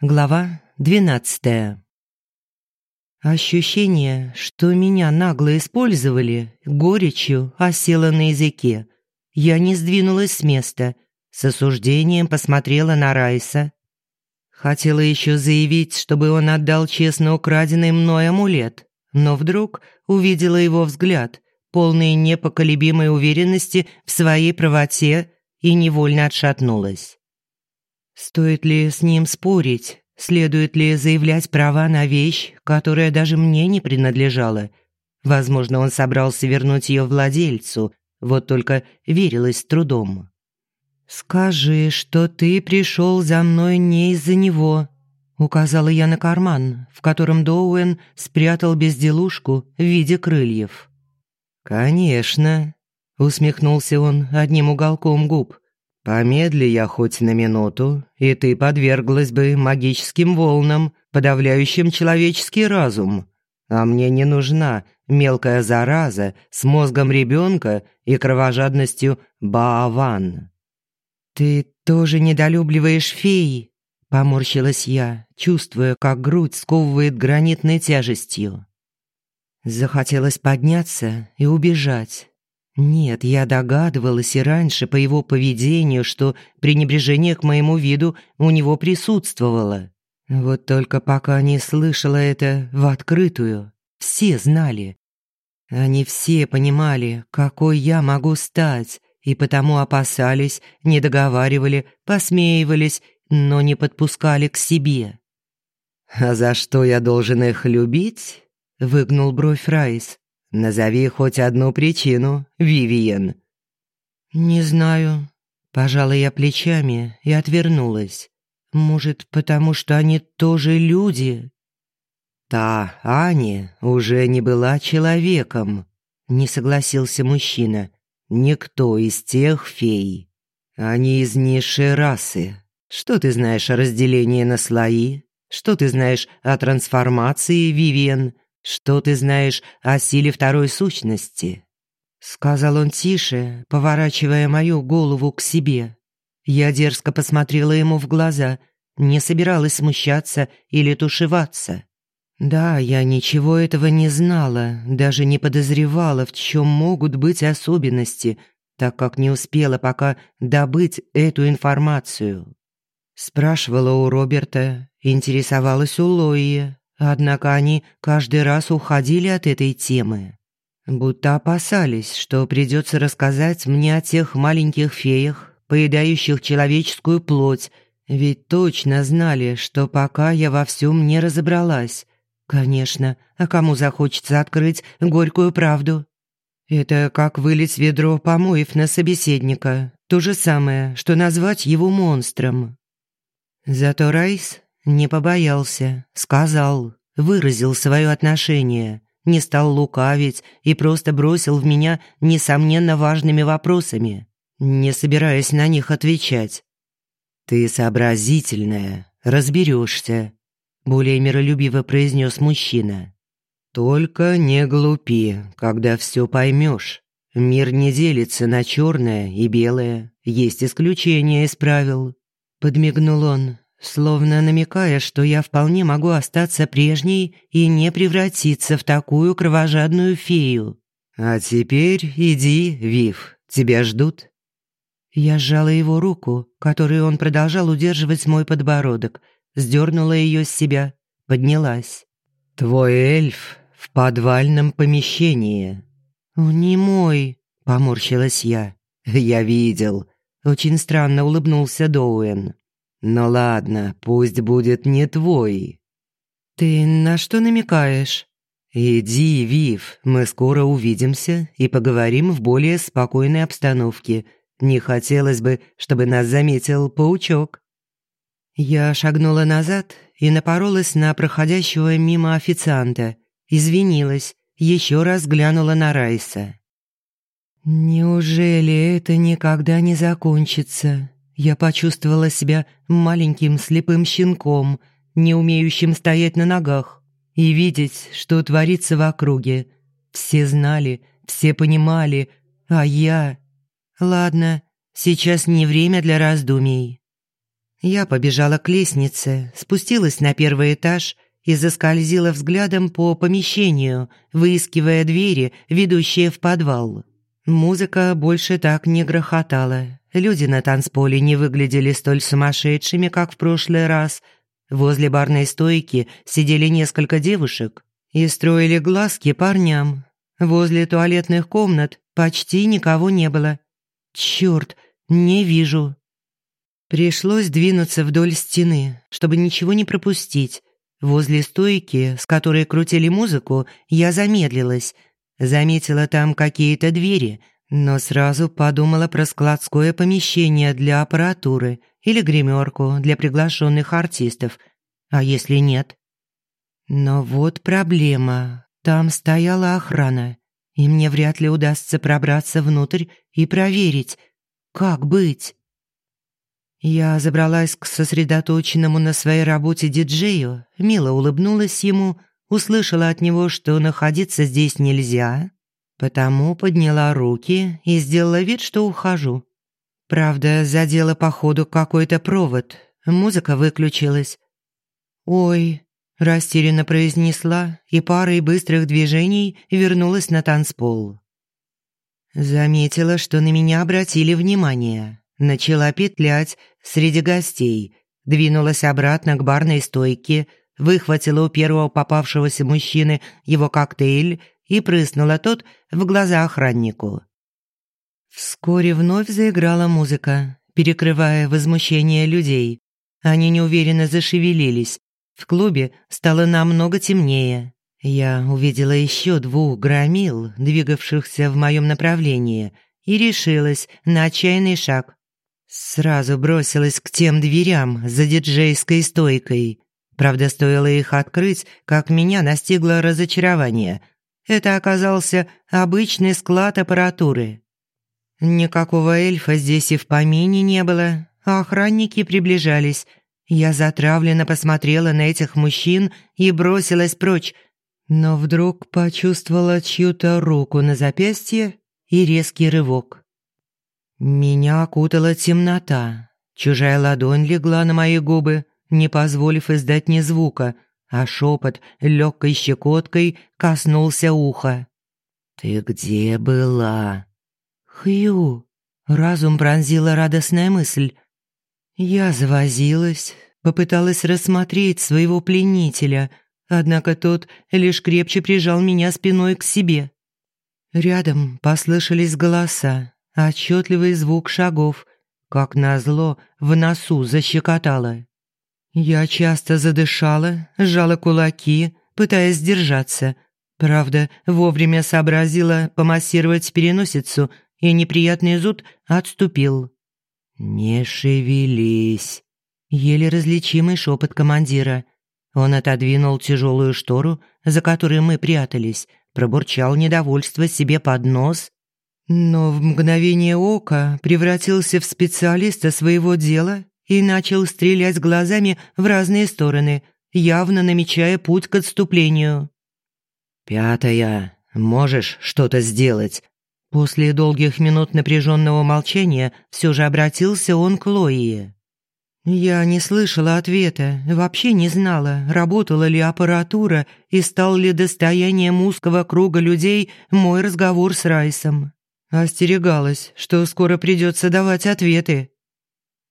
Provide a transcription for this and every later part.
Глава двенадцатая. Ощущение, что меня нагло использовали, горечью осело на языке. Я не сдвинулась с места, с осуждением посмотрела на Райса. Хотела еще заявить, чтобы он отдал честно украденный мной амулет, но вдруг увидела его взгляд, полный непоколебимой уверенности в своей правоте, и невольно отшатнулась. Стоит ли с ним спорить? Следует ли заявлять права на вещь, которая даже мне не принадлежала? Возможно, он собрался вернуть ее владельцу, вот только верилось трудом. «Скажи, что ты пришел за мной не из-за него», — указала я на карман, в котором Доуэн спрятал безделушку в виде крыльев. «Конечно», — усмехнулся он одним уголком губ. Помедли я хоть на минуту, и ты подверглась бы магическим волнам, подавляющим человеческий разум. А мне не нужна мелкая зараза с мозгом ребенка и кровожадностью Бааван. «Ты тоже недолюбливаешь феи?» — поморщилась я, чувствуя, как грудь сковывает гранитной тяжестью. Захотелось подняться и убежать, нет, я догадывалась и раньше по его поведению, что пренебрежение к моему виду у него присутствовало. Вот только пока не слышала это в открытую. Все знали. Они все понимали, какой я могу стать, и потому опасались, не договаривали, посмеивались, но не подпускали к себе. «А за что я должен их любить?» — выгнул бровь Райс. Назови хоть одну причину, Вивиен». «Не знаю». Пожала я плечами и отвернулась. «Может, потому что они тоже люди?» «Та Ани уже не была человеком», — не согласился мужчина. «Никто из тех фей. Они из низшей расы. Что ты знаешь о разделении на слои? Что ты знаешь о трансформации, Вивиен? «Что ты знаешь о силе второй сущности?» Сказал он тише, поворачивая мою голову к себе. Я дерзко посмотрела ему в глаза, не собиралась смущаться или тушеваться. Да, я ничего этого не знала, даже не подозревала, в чем могут быть особенности, так как не успела пока добыть эту информацию. Спрашивала у Роберта, интересовалась у Лои, Однако они каждый раз уходили от этой темы. Будто опасались, что придется рассказать мне о тех маленьких феях, поедающих человеческую плоть, ведь точно знали, что пока я во всем не разобралась. Конечно, а кому захочется открыть горькую правду? Это как вылить ведро помоев на собеседника. То же самое, что назвать его монстром. Зато Райс не побоялся, сказал, выразил свое отношение, не стал лукавить и просто бросил в меня несомненно важными вопросами, не собираясь на них отвечать. «Ты сообразительная, разберешься», — более миролюбиво произнес мужчина. «Только не глупи, когда все поймешь. Мир не делится на черное и белое, есть исключения из правил». Подмигнул он, словно намекая, что я вполне могу остаться прежней и не превратиться в такую кровожадную фею. «А теперь иди, Вив, тебя ждут». Я сжала его руку, которой он продолжал удерживать мой подбородок, сдернула ее с себя, поднялась. «Твой эльф в подвальном помещении». «Не мой», — поморщилась я. «Я видел». Очень странно улыбнулся Доуэн. «Ну ладно, пусть будет не твой». «Ты на что намекаешь?» «Иди, Вив, мы скоро увидимся и поговорим в более спокойной обстановке. Не хотелось бы, чтобы нас заметил паучок». Я шагнула назад и напоролась на проходящего мимо официанта. Извинилась, еще раз глянула на Райса. «Неужели это никогда не закончится?» Я почувствовала себя маленьким слепым щенком, не умеющим стоять на ногах и видеть, что творится в округе. Все знали, все понимали, а я... Ладно, сейчас не время для раздумий. Я побежала к лестнице, спустилась на первый этаж и заскользила взглядом по помещению, выискивая двери, ведущие в подвал. Музыка больше так не грохотала. Люди на танцполе не выглядели столь сумасшедшими, как в прошлый раз. Возле барной стойки сидели несколько девушек и строили глазки парням. Возле туалетных комнат почти никого не было. Чёрт, не вижу. Пришлось двинуться вдоль стены, чтобы ничего не пропустить. Возле стойки, с которой крутили музыку, я замедлилась. Заметила там какие-то двери, но сразу подумала про складское помещение для аппаратуры или гримерку для приглашенных артистов. А если нет? Но вот проблема. Там стояла охрана, и мне вряд ли удастся пробраться внутрь и проверить, как быть. Я забралась к сосредоточенному на своей работе диджею, мило улыбнулась ему, услышала от него, что находиться здесь нельзя, потому подняла руки и сделала вид, что ухожу. Правда, задела по ходу какой-то провод, музыка выключилась. «Ой», – растерянно произнесла и парой быстрых движений вернулась на танцпол. Заметила, что на меня обратили внимание. Начала петлять среди гостей, двинулась обратно к барной стойке, выхватила у первого попавшегося мужчины его коктейль и прыснула тот в глаза охраннику. Вскоре вновь заиграла музыка, перекрывая возмущение людей. Они неуверенно зашевелились. В клубе стало намного темнее. Я увидела еще двух громил, двигавшихся в моем направлении, и решилась на отчаянный шаг. Сразу бросилась к тем дверям за диджейской стойкой. Правда, стоило их открыть, как меня настигло разочарование. Это оказался обычный склад аппаратуры. Никакого эльфа здесь и в помине не было, а охранники приближались. Я затравленно посмотрела на этих мужчин и бросилась прочь, но вдруг почувствовала чью-то руку на запястье и резкий рывок. Меня окутала темнота. Чужая ладонь легла на мои губы, не позволив издать ни звука, а шепот легкой щекоткой коснулся уха. «Ты где была?» «Хью!» — разум пронзила радостная мысль. Я завозилась, попыталась рассмотреть своего пленителя, однако тот лишь крепче прижал меня спиной к себе. Рядом послышались голоса, отчетливый звук шагов. Как назло, в носу защекотало. Я часто задышала, сжала кулаки, пытаясь сдержаться. Правда, вовремя сообразила помассировать переносицу, и неприятный зуд отступил. «Не шевелись», — еле различимый шепот командира. Он отодвинул тяжелую штору, за которой мы прятались, пробурчал недовольство себе под нос но в мгновение ока превратился в специалиста своего дела и начал стрелять глазами в разные стороны, явно намечая путь к отступлению. «Пятая, можешь что-то сделать?» После долгих минут напряженного молчания все же обратился он к Лоии. Я не слышала ответа, вообще не знала, работала ли аппаратура и стал ли достоянием узкого круга людей мой разговор с Райсом. Остерегалась, что скоро придется давать ответы.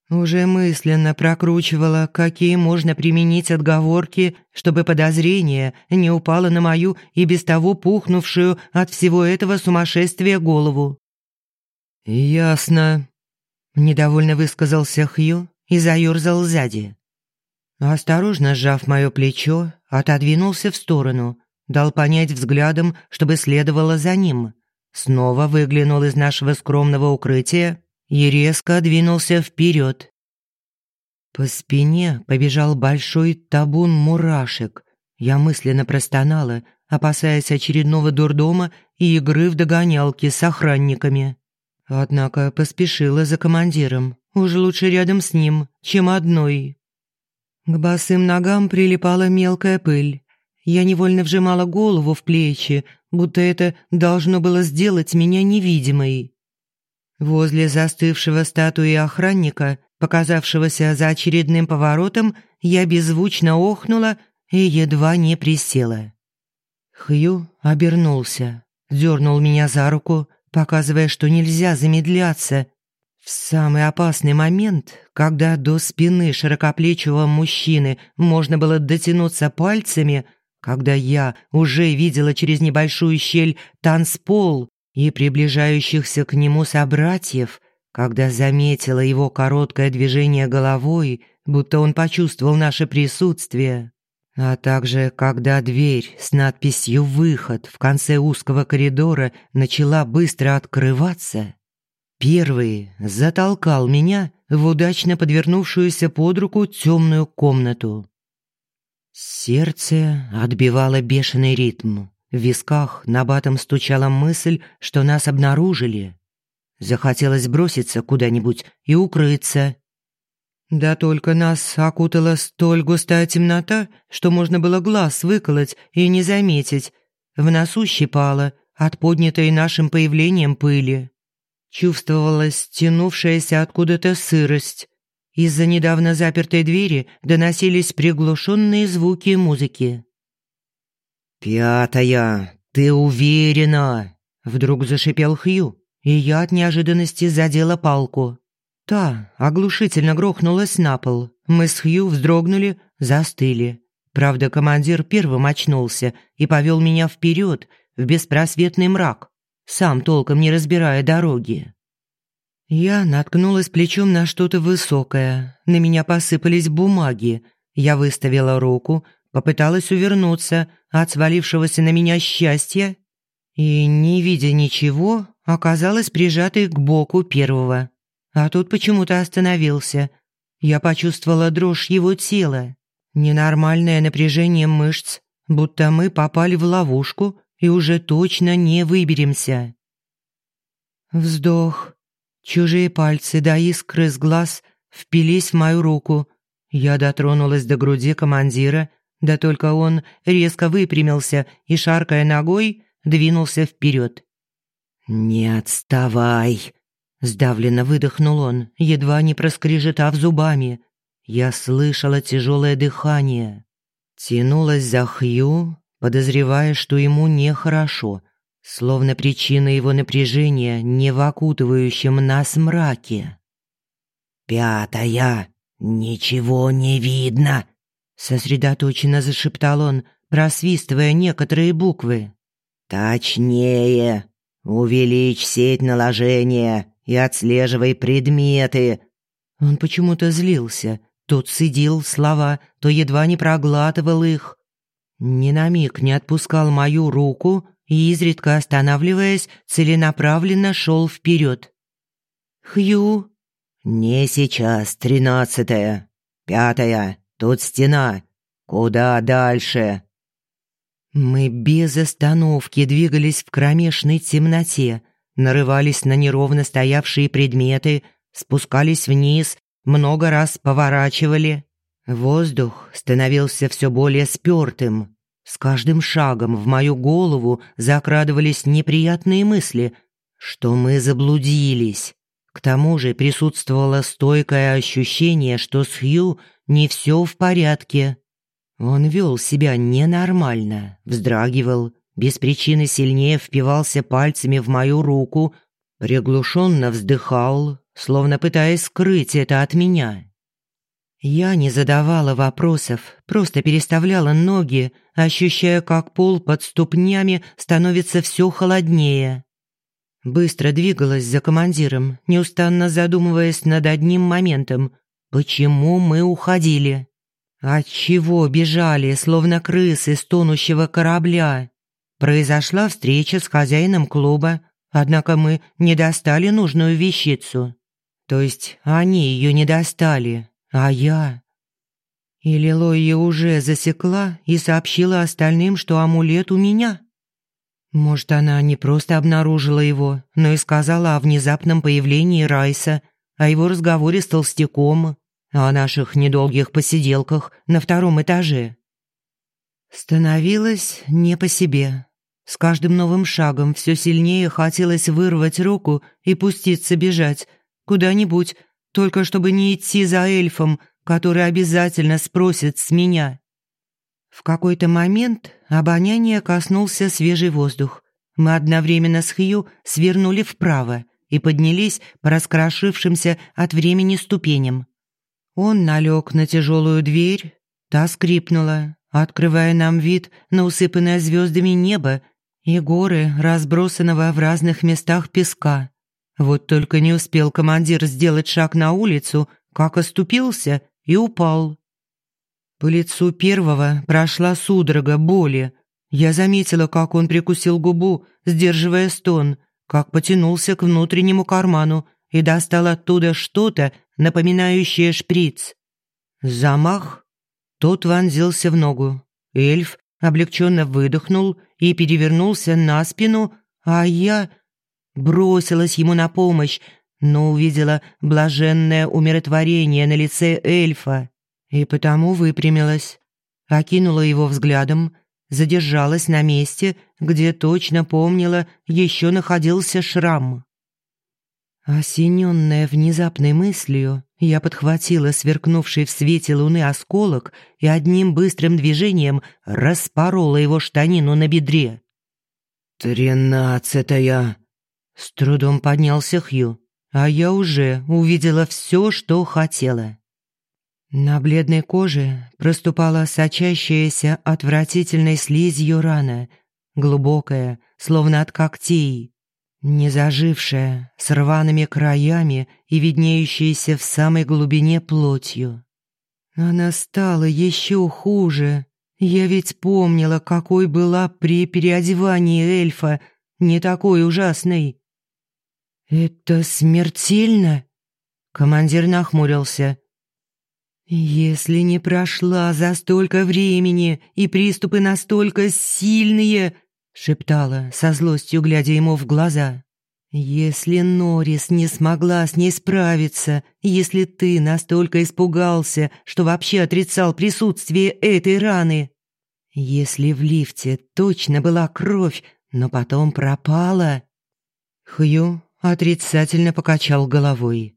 Уже мысленно прокручивала, какие можно применить отговорки, чтобы подозрение не упало на мою и без того пухнувшую от всего этого сумасшествия голову. «Ясно», — недовольно высказался Хью и заёрзал сзади. Осторожно сжав моё плечо, отодвинулся в сторону, дал понять взглядом, чтобы следовало за ним снова выглянул из нашего скромного укрытия и резко двинулся вперед. По спине побежал большой табун мурашек. Я мысленно простонала, опасаясь очередного дурдома и игры в догонялки с охранниками. Однако поспешила за командиром. Уже лучше рядом с ним, чем одной. К босым ногам прилипала мелкая пыль. Я невольно вжимала голову в плечи, будто это должно было сделать меня невидимой. Возле застывшего статуи охранника показавшегося за очередным поворотом, я беззвучно охнула и едва не присела. Хью обернулся, дернул меня за руку, показывая, что нельзя замедляться. В самый опасный момент, когда до спины широкоплечего мужчины можно было дотянуться пальцами, когда я уже видела через небольшую щель танцпол и приближающихся к нему собратьев, когда заметила его короткое движение головой, будто он почувствовал наше присутствие, а также когда дверь с надписью «Выход» в конце узкого коридора начала быстро открываться, первый затолкал меня в удачно подвернувшуюся под руку темную комнату. Сердце отбивало бешеный ритм. В висках набатом стучала мысль, что нас обнаружили. Захотелось броситься куда-нибудь и укрыться. Да только нас окутала столь густая темнота, что можно было глаз выколоть и не заметить. В носу щипало от поднятой нашим появлением пыли. Чувствовалась тянувшаяся откуда-то сырость. Из-за недавно запертой двери доносились приглушенные звуки музыки. «Пятая, ты уверена?» Вдруг зашипел Хью, и я от неожиданности задела палку. Та оглушительно грохнулась на пол. Мы с Хью вздрогнули, застыли. Правда, командир первым очнулся и повел меня вперед в беспросветный мрак, сам толком не разбирая дороги. Я наткнулась плечом на что-то высокое. На меня посыпались бумаги. Я выставила руку, попыталась увернуться от свалившегося на меня счастья и, не видя ничего, оказалась прижатой к боку первого. А тут почему-то остановился. Я почувствовала дрожь его тела, ненормальное напряжение мышц, будто мы попали в ловушку и уже точно не выберемся. Вздох. Чужие пальцы до искры с глаз впились в мою руку. Я дотронулась до груди командира да только он резко выпрямился и, шаркая ногой, двинулся вперед. «Не отставай!» Сдавленно выдохнул он, едва не проскрежетав зубами. Я слышала тяжелое дыхание. Тянулась за Хью, подозревая, что ему нехорошо, словно причина его напряжения не в окутывающем нас мраке. «Пятая! Ничего не видно!» Сосредоточенно зашептал он, просвистывая некоторые буквы. «Точнее! Увеличь сеть наложения и отслеживай предметы!» Он почему-то злился. То цедил слова, то едва не проглатывал их. Ни на миг не отпускал мою руку и, изредка останавливаясь, целенаправленно шел вперед. «Хью?» «Не сейчас, тринадцатая. Пятая. Тут стена. Куда дальше?» Мы без остановки двигались в кромешной темноте, нарывались на неровно стоявшие предметы, спускались вниз, много раз поворачивали. Воздух становился все более спёртым. С каждым шагом в мою голову закрадывались неприятные мысли, что мы заблудились. К тому же присутствовало стойкое ощущение, что с Хью не все в порядке. Он вел себя ненормально, вздрагивал, без причины сильнее впивался пальцами в мою руку, приглушенно вздыхал, словно пытаясь скрыть это от меня. Я не задавала вопросов, просто переставляла ноги, ощущая, как пол под ступнями становится все холоднее. Быстро двигалась за командиром, неустанно задумываясь над одним моментом – Почему мы уходили? От чего бежали, словно крысы с тонущего корабля? Произошла встреча с хозяином клуба, однако мы не достали нужную вещицу. То есть они ее не достали, а я... Или Лоя уже засекла и сообщила остальным, что амулет у меня? Может, она не просто обнаружила его, но и сказала о внезапном появлении Райса – о его разговоре с толстяком, о наших недолгих посиделках на втором этаже. Становилось не по себе. С каждым новым шагом все сильнее хотелось вырвать руку и пуститься бежать куда-нибудь, только чтобы не идти за эльфом, который обязательно спросит с меня. В какой-то момент обоняние коснулся свежий воздух. Мы одновременно с Хью свернули вправо и поднялись по раскрошившимся от времени ступеням. Он налег на тяжелую дверь, та скрипнула, открывая нам вид на усыпанное звездами небо и горы, разбросанного в разных местах песка. Вот только не успел командир сделать шаг на улицу, как оступился и упал. По лицу первого прошла судорога боли. Я заметила, как он прикусил губу, сдерживая стон, как потянулся к внутреннему карману и достал оттуда что-то, напоминающее шприц. Замах. Тот вонзился в ногу. Эльф облегченно выдохнул и перевернулся на спину, а я бросилась ему на помощь, но увидела блаженное умиротворение на лице эльфа и потому выпрямилась, окинула его взглядом, задержалась на месте, где точно помнила, еще находился шрам. Осененная внезапной мыслью, я подхватила сверкнувший в свете луны осколок и одним быстрым движением распорола его штанину на бедре. «Тринадцатая!» С трудом поднялся Хью, а я уже увидела все, что хотела. На бледной коже проступала сочащаяся отвратительной слизью рана, глубокая, словно от когтей, не зажившая, с рваными краями и виднеющаяся в самой глубине плотью. Она стала еще хуже. Я ведь помнила, какой была при переодевании эльфа, не такой ужасной. «Это смертельно?» Командир нахмурился. «Если не прошла за столько времени и приступы настолько сильные», — шептала, со злостью глядя ему в глаза. «Если Норрис не смогла с ней справиться, если ты настолько испугался, что вообще отрицал присутствие этой раны, если в лифте точно была кровь, но потом пропала...» Хью отрицательно покачал головой.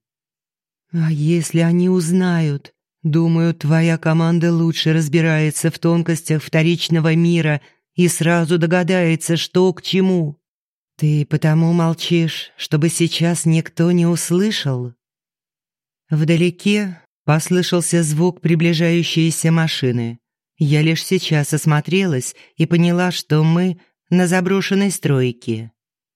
«А если они узнают, Думаю, твоя команда лучше разбирается в тонкостях вторичного мира и сразу догадается, что к чему. Ты потому молчишь, чтобы сейчас никто не услышал. Вдалеке послышался звук приближающейся машины. Я лишь сейчас осмотрелась и поняла, что мы на заброшенной стройке.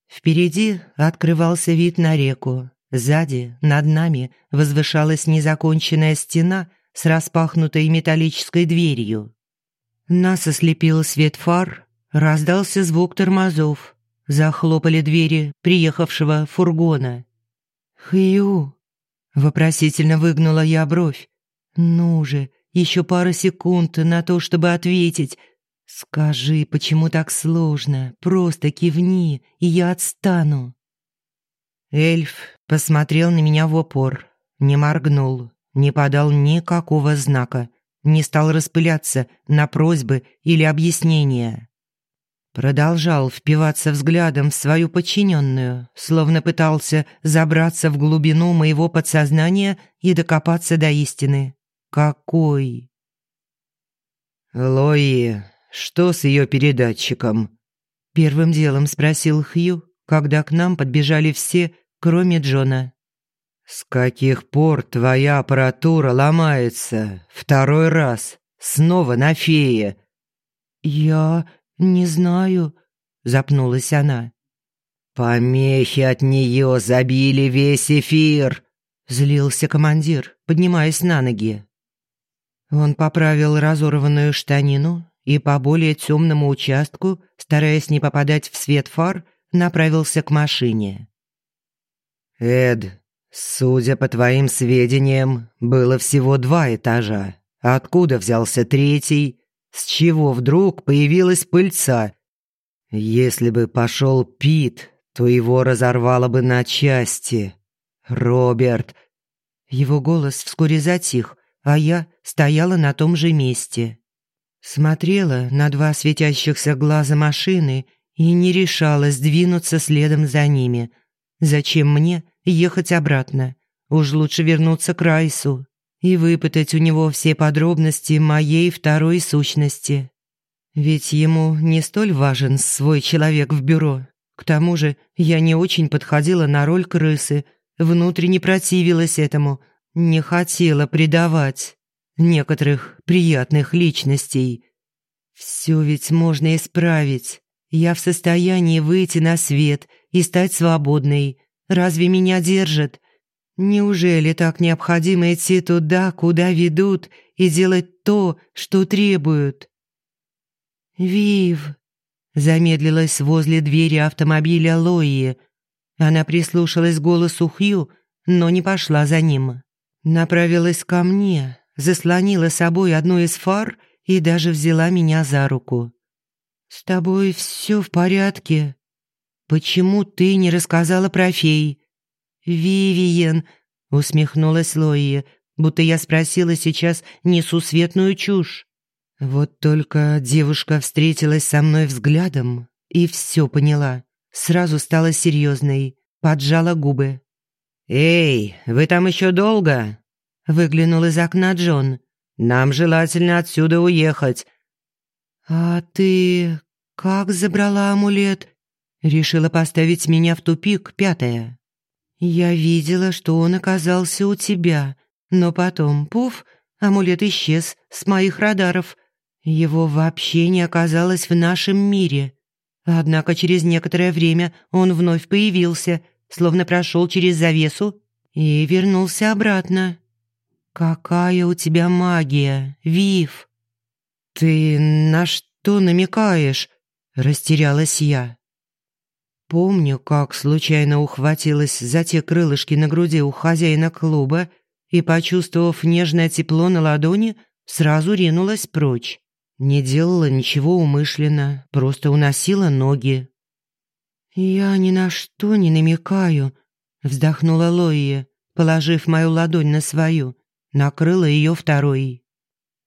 Впереди открывался вид на реку, Сзади, над нами, возвышалась незаконченная стена с распахнутой металлической дверью. Нас ослепил свет фар, раздался звук тормозов. Захлопали двери приехавшего фургона. «Хью!» — вопросительно выгнула я бровь. «Ну же, еще пара секунд на то, чтобы ответить. Скажи, почему так сложно? Просто кивни, и я отстану». Эльф посмотрел на меня в упор, не моргнул, не подал никакого знака, не стал распыляться на просьбы или объяснения. Продолжал впиваться взглядом в свою подчиненную, словно пытался забраться в глубину моего подсознания и докопаться до истины. Какой? «Лои, что с ее передатчиком?» Первым делом спросил Хью, когда к нам подбежали все, кроме Джона. «С каких пор твоя аппаратура ломается? Второй раз. Снова на фее». «Я не знаю», — запнулась она. «Помехи от нее забили весь эфир», — злился командир, поднимаясь на ноги. Он поправил разорванную штанину и по более темному участку, стараясь не попадать в свет фар, направился к машине. «Эд, судя по твоим сведениям, было всего два этажа. Откуда взялся третий? С чего вдруг появилась пыльца? Если бы пошел Пит, то его разорвало бы на части. Роберт...» Его голос вскоре затих, а я стояла на том же месте. Смотрела на два светящихся глаза машины и не решалась двинуться следом за ними – Зачем мне ехать обратно? уж лучше вернуться к Райсу и выпытать у него все подробности моей второй сущности. Ведь ему не столь важен свой человек в бюро. К тому же я не очень подходила на роль крысы, внутренне противилась этому, не хотела предавать некоторых приятных личностей. Все ведь можно исправить. Я в состоянии выйти на свет и стать свободной. Разве меня держат? Неужели так необходимо идти туда, куда ведут, и делать то, что требуют? «Вив!» — замедлилась возле двери автомобиля Лои. Она прислушалась к голосу Хью, но не пошла за ним. Направилась ко мне, заслонила собой одну из фар и даже взяла меня за руку. «С тобой все в порядке? Почему ты не рассказала про фей?» «Вивиен», — усмехнулась Лои, будто я спросила сейчас несусветную чушь. Вот только девушка встретилась со мной взглядом и все поняла. Сразу стала серьезной, поджала губы. «Эй, вы там еще долго?» Выглянул из окна Джон. «Нам желательно отсюда уехать». «А ты как забрала амулет?» Решила поставить меня в тупик пятая. «Я видела, что он оказался у тебя, но потом, пуф, амулет исчез с моих радаров. Его вообще не оказалось в нашем мире. Однако через некоторое время он вновь появился, словно прошел через завесу и вернулся обратно. «Какая у тебя магия, Вив!» «Ты на что намекаешь?» – растерялась я. Помню, как случайно ухватилась за те крылышки на груди у хозяина клуба и, почувствовав нежное тепло на ладони, сразу ринулась прочь. Не делала ничего умышленно, просто уносила ноги. «Я ни на что не намекаю», — вздохнула Лоия, положив мою ладонь на свою, накрыла ее второй.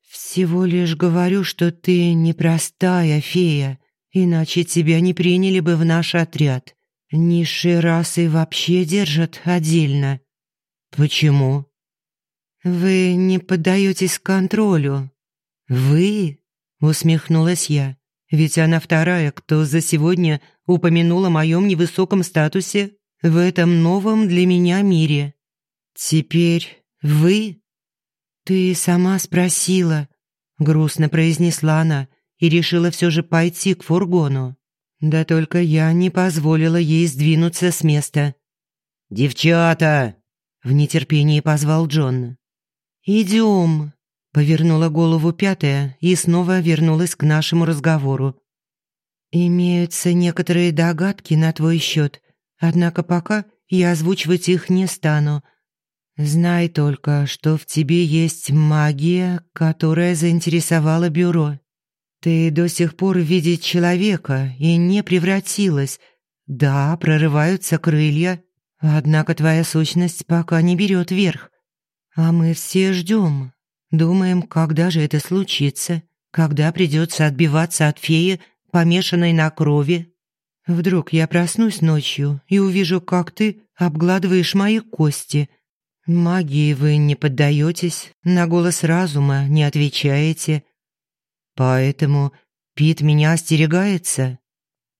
«Всего лишь говорю, что ты непростая фея, иначе тебя не приняли бы в наш отряд. Низшие расы вообще держат отдельно». «Почему?» «Вы не поддаетесь контролю. Вы Усмехнулась я. Ведь она вторая, кто за сегодня упомянула о моем невысоком статусе в этом новом для меня мире. Теперь вы? Ты сама спросила, грустно произнесла она и решила все же пойти к фургону. Да только я не позволила ей сдвинуться с места. «Девчата!» — в нетерпении позвал Джон. «Идем!» Повернула голову пятая и снова вернулась к нашему разговору. «Имеются некоторые догадки на твой счет, однако пока я озвучивать их не стану. Знай только, что в тебе есть магия, которая заинтересовала бюро. Ты до сих пор видишь человека и не превратилась. Да, прорываются крылья, однако твоя сущность пока не берет верх. А мы все ждем, Думаем, когда же это случится, когда придется отбиваться от феи, помешанной на крови. Вдруг я проснусь ночью и увижу, как ты обгладываешь мои кости. Магии вы не поддаетесь, на голос разума не отвечаете. Поэтому Пит меня остерегается.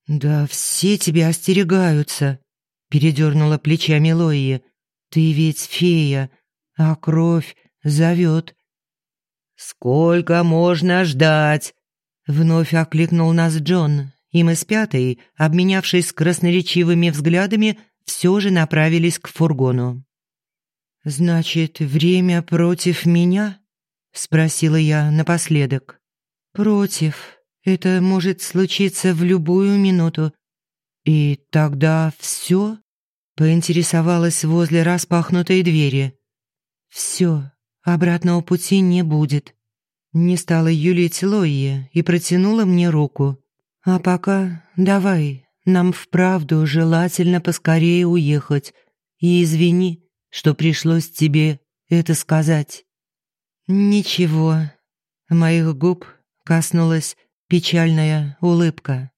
Да все тебя остерегаются, передернула плечами Лои. Ты ведь фея, а кровь зовет. «Сколько можно ждать?» Вновь окликнул нас Джон, и мы с пятой, обменявшись красноречивыми взглядами, все же направились к фургону. «Значит, время против меня?» — спросила я напоследок. «Против. Это может случиться в любую минуту. И тогда все?» — поинтересовалась возле распахнутой двери. «Все. Обратного пути не будет. Не стала юлить Лои и протянула мне руку. А пока давай, нам вправду желательно поскорее уехать. И извини, что пришлось тебе это сказать. Ничего. Моих губ коснулась печальная улыбка.